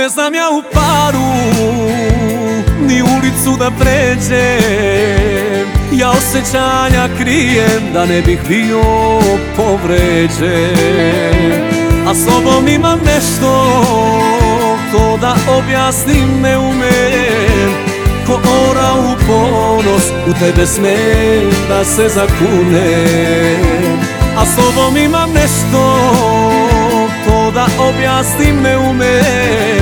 Ne znam ja u paru Ni ulicu da pređem. Ja osjećanja krijem Da ne bih bio povređen. A sobom imam nešto To da objasnim ne umem. Ko ora u ponos U tebe smem da se zakunem. A sobom imam nešto To da objasnim ne umem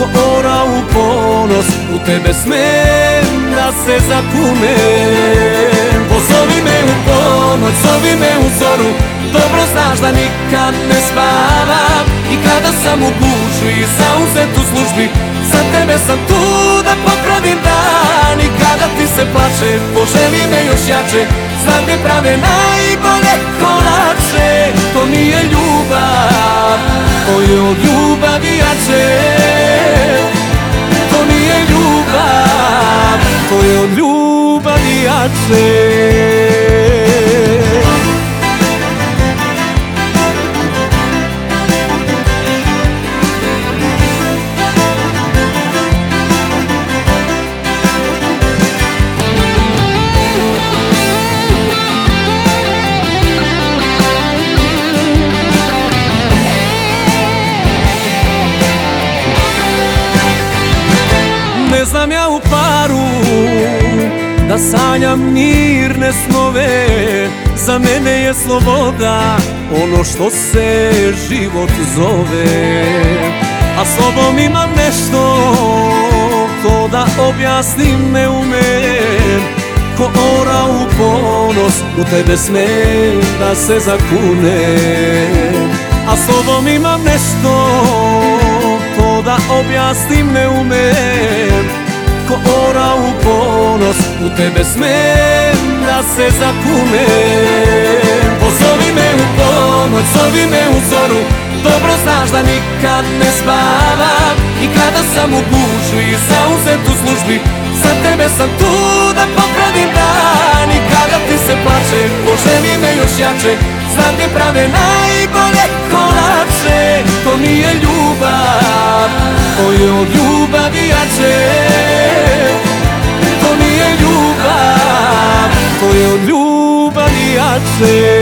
Ko ora u ponos U tebe smem da se zakunem. Pozovi me u ponoć, zovi me u zoru Dobro znaš da nikad ne spavam. I kada sam u gužvi, zauzet u službi Za tebe sam tu da popravim dan. I kada ti se plače, poželi me još jače Znam gdje prave najbolje kolače. To nije ljubav, to je od ljubavi jače je ljubavi jače Da sanjam mirne snove Za mene je sloboda Ono što se život zove. A sobom imam nešto To da objasnim ne umem. Ko ora u ponos U tebe smem da se zakunem. A sobom imam nešto To da objasnim ne umem Ko ora u ponos U tebe smem da se zakunem Pozovi me u ponoć, zovi me u zoru Dobro znaš da nikad ne spavam. I kada sam u gužvi, zauzet u službi Za tebe sam tu da popravim dan. I kada ti se plače, poželi me još jače Znam gdje prave najbolje kolače. To nije ljubav, to je od ljubavi jače jače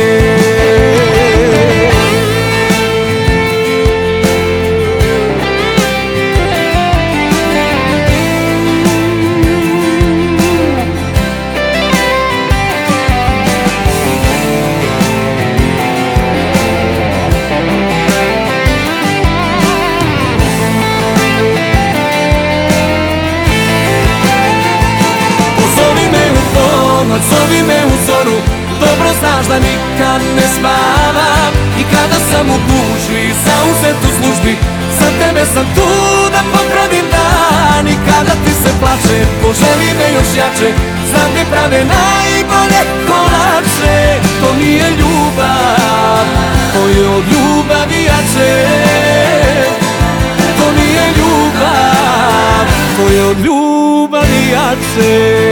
nikad ne spavam. I kada sam u gužvi, zauzet u službi Za tebe sam tu da popravim dan. I kada ti se plače, poželi me još jače. Znam gdje prave najbolje kolače. To nije ljubav, to je od ljubavi jače. To nije ljubav, to je od ljubavi jače